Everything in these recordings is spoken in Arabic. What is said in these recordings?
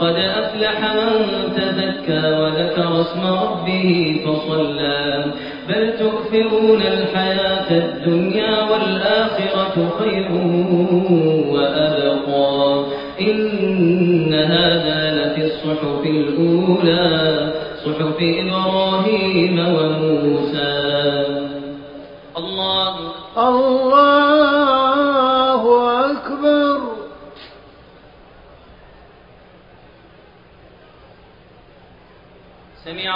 قد أفلح من تزكى وذكر اسم ربه فصلى. بل تؤثرون الحياة الدنيا والآخرة خير وأبقى. إن هذا لفي الصحف الأولى صحف إبراهيم وموسى. الله الله أكبر سمع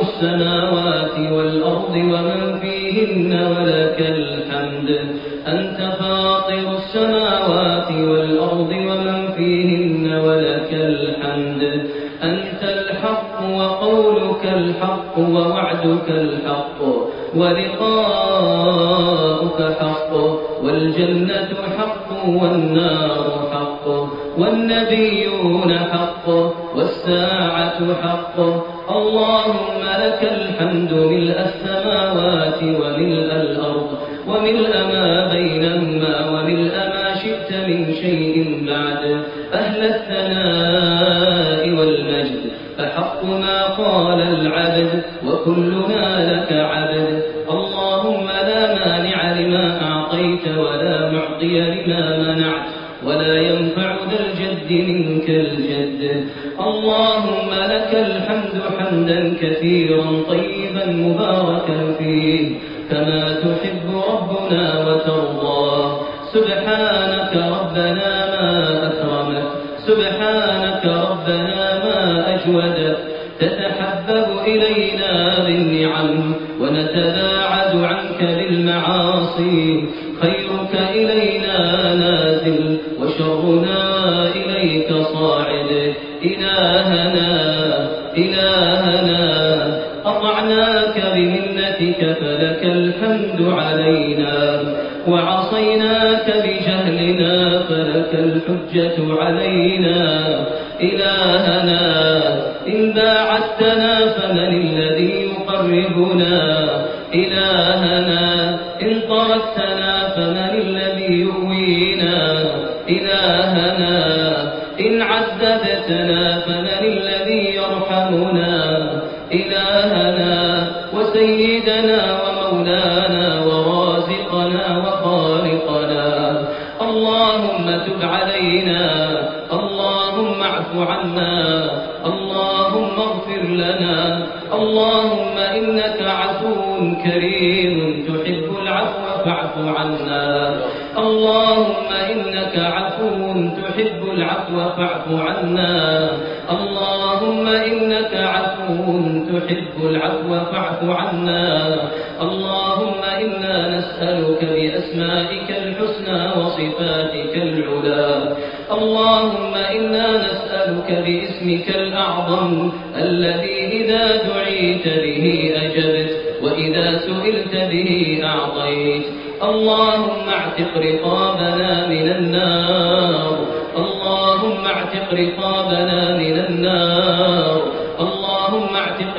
السماوات والأرض ومن فيهن ولك الحمد. أنت فاطر السماوات والأرض ومن فيهن ولك الحمد. أنت الحق وقولك الحق ووعدك الحق ولقاؤك حق والجنة حق والنار حق والنبيون حق والساعة حق اللهم لك الحمد ملء السماوات وملء الأرض وملء ما بينهما وملء ما شئت من شيء بعد. أهل الثناء والمجد فحق ما قال العبد وكلنا اللهم لك الحمد حمدا كثيرا طيبا مباركا فيه. كما تحب ربنا وترضى. سبحانك ربنا ما أكرمك. سبحانك ربنا ما أجودك. تتحبب إلينا بالنعم ونتباعد عنك بالمعاصي. خيرك إلينا نازل وشرنا إليك صاعد. إلهنا أطعناك بمنتك فلك الحمد علينا وعصيناك بجهلنا فلك الحجة علينا. إلهنا إن باعدتنا فمن الذي يقربنا؟ إلهنا إن طردتنا فمن وسيدنا ومولانا ورازقنا وخالقنا. اللهم تب علينا. اللهم اعف عنا. اللهم اغفر لنا. اللهم إنك عفو كريم تحب العفو فاعف عنا. اللهم إنك عفو تحب العفو فاعف عنا. اللهم إنك عفو تحب العفو فاعف عنا. اللهم إنا نسألك بأسمائك الحسنى وصفاتك العلى. اللهم إنا نسألك باسمك الأعظم الذي إذا دعيت به أجبت وإذا سئلت به أعطيت. اللهم اعتق رقابنا من النار. اللهم اعتق رقابنا من النار.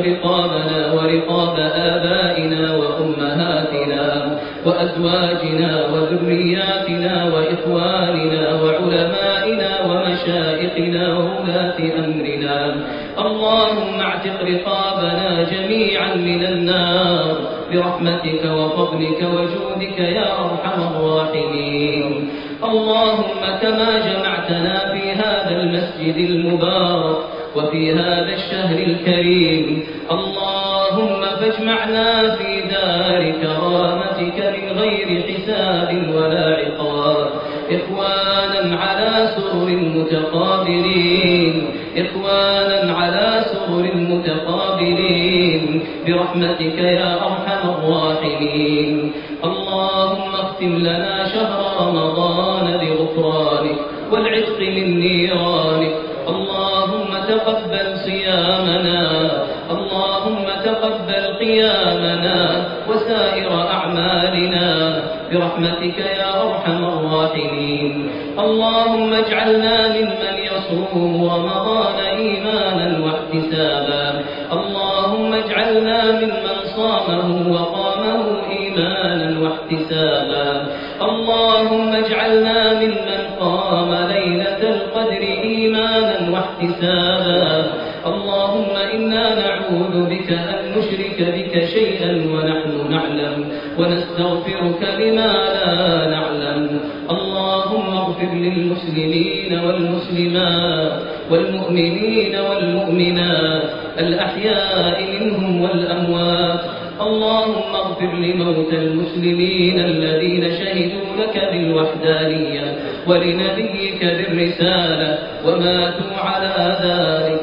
رقابنا ورقاب آبائنا وأمهاتنا وأزواجنا وذرياتنا وإخواننا وعلمائنا ومشائخنا وولاة أمرنا. اللهم اعتق رقابنا جميعا من النار. برحمتك وفضلك وجودك يا أرحم الراحمين. اللهم كما جمعتنا في هذا المسجد المبارك وفي هذا الشهر الكريم. اللهم فاجمعنا في دار كرامتك من غير حساب ولا عقاب. إخوانا على سرر متقابلين. إخوانا على سرر متقابلين. برحمتك يا أرحم الراحمين. اللهم اختم لنا شهر رمضان بغفرانك والعتق من نيرانك. اللهم تقبل صيامنا. اللهم تقبل قيامنا وسائر أعمالنا. برحمتك يا أرحم الراحمين. اللهم اجعلنا ممن يصوم رمضان إيمانا واحتسابا. اللهم اجعلنا ممن صامه وقامه إيمانا واحتسابا. اللهم اجعلنا ممن قام ليلة القدر إيمانا واحتسابا. اللهم إنا نعوذ بك أن نشرك بك شيئا ونحن نعلم ونستغفرك بما لا نعلم. اللهم اغفر للمسلمين والمسلمات والمؤمنين والمؤمنات الأحياء منهم والأموات. اللهم اغفر لموتى المسلمين الذين شهدوا لك بالوحدانية ولنبيك بالرسالة وماتوا على ذلك.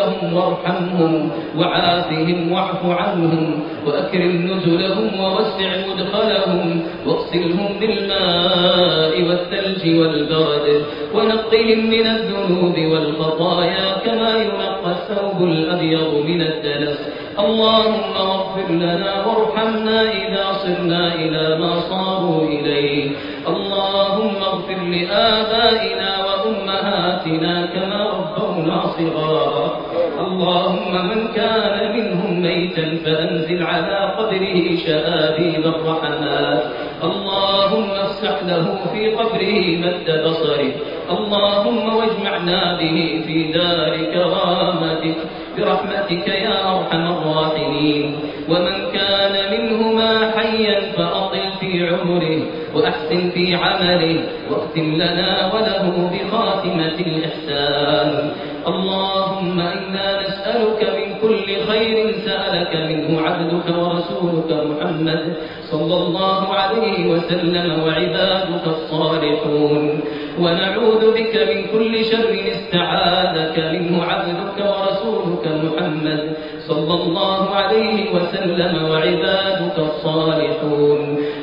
لهم وارحمهم وعافهم واعف عنهم وأكرم نزلهم ووسع مدخلهم واغسلهم بالماء والثلج والبرد ونقهم من الذنوب والخطايا كما ينقى الثوب الأبيض من الدنس. اللهم اغفر لنا وارحمنا إذا صرنا إلى ما صاروا إليه. اللهم اغفر لآبائنا وأمهاتنا كما ربونا صغارا. اللهم من كان منهم ميتا فأنزل على قبره شآبيب الرحمات اللهم افسح له في قبره مد بصره. اللهم واجمعنا به في دار كرامتك. برحمتك يا أرحم الراحمين. ومن كان منهما حيا فأطل في عمره. وأحسن في عمله واختم لنا وله بخاتمة الإحسان. اللهم إنا نسألك من كل خير سألك منه عبدك ورسولك محمد صلى الله عليه وسلم وعبادك الصالحون. ونعوذ بك من كل شر استعاذك منه عبدك ورسولك محمد صلى الله عليه وسلم وعبادك الصالحون.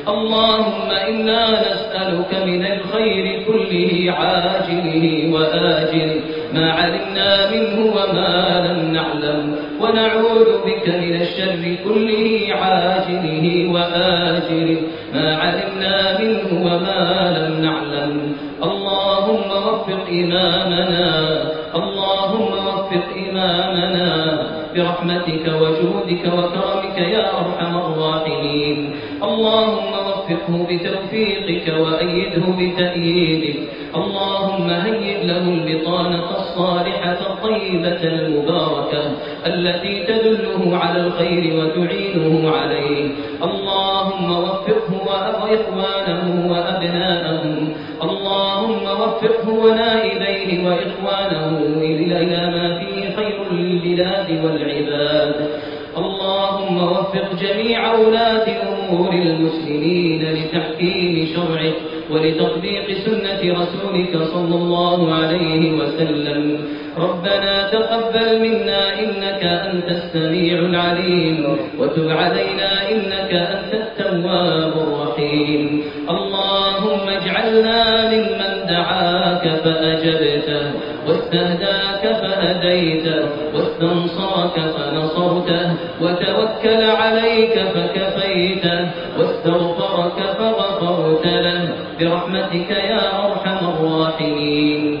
اللهم إنا نسألك من الخير كله عاجله وآجله ما علمنا منه وما لم نعلم. ونعوذ بك من الشر كله عاجله وآجله ما علمنا منه وما لم نعلم. اللهم وفق إمامنا. اللهم وفق إمامنا. برحمتك وجودك وكرمك يا أرحم الراحمين. اللهم وفقه بتوفيقك وأيده بتأييدك. اللهم هيئ له البطانة الصالحة الطيبة المباركة التي تدله على الخير وتعينه عليه. اللهم وفقه وإخوانه وأبناءه. اللهم وفقه ونائبيه وإخوانه إلى البلاد والعباد. اللهم وفق جميع ولاة أمور المسلمين لتحكيم شرعك ولتطبيق سنة رسولك صلى الله عليه وسلم. ربنا تقبل منا إنك أنت السميع العليم وتب علينا إنك أنت التواب الرحيم. اللهم اجعلنا ممن دعاك فأجبته واستهداك فهديته واستنصرك فنصرته وتوكل عليك فكفيته واستغفرك فغفرت له. برحمتك يا أرحم الراحمين.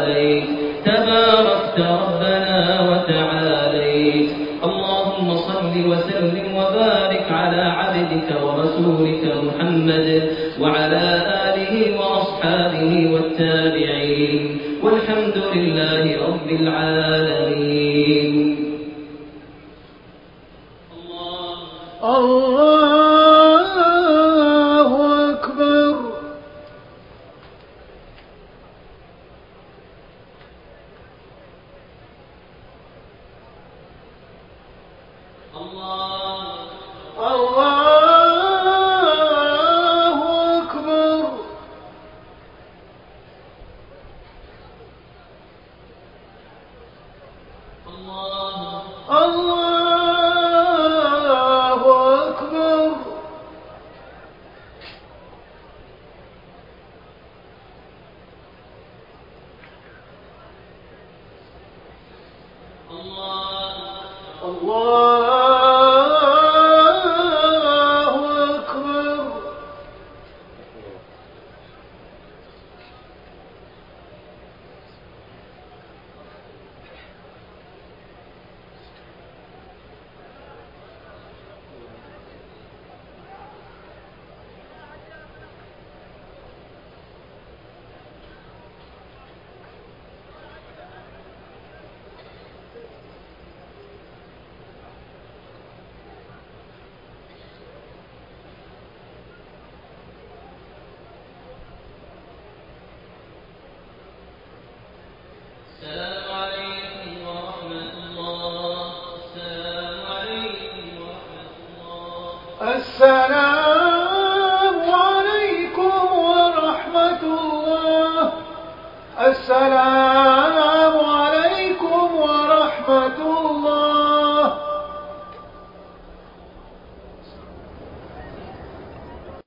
تباركت ربنا وتعاليت اللهم صل وسلم وبارك على عبدك ورسولك محمد وعلى آله وأصحابه والتابعين. والحمد لله رب العالمين. الله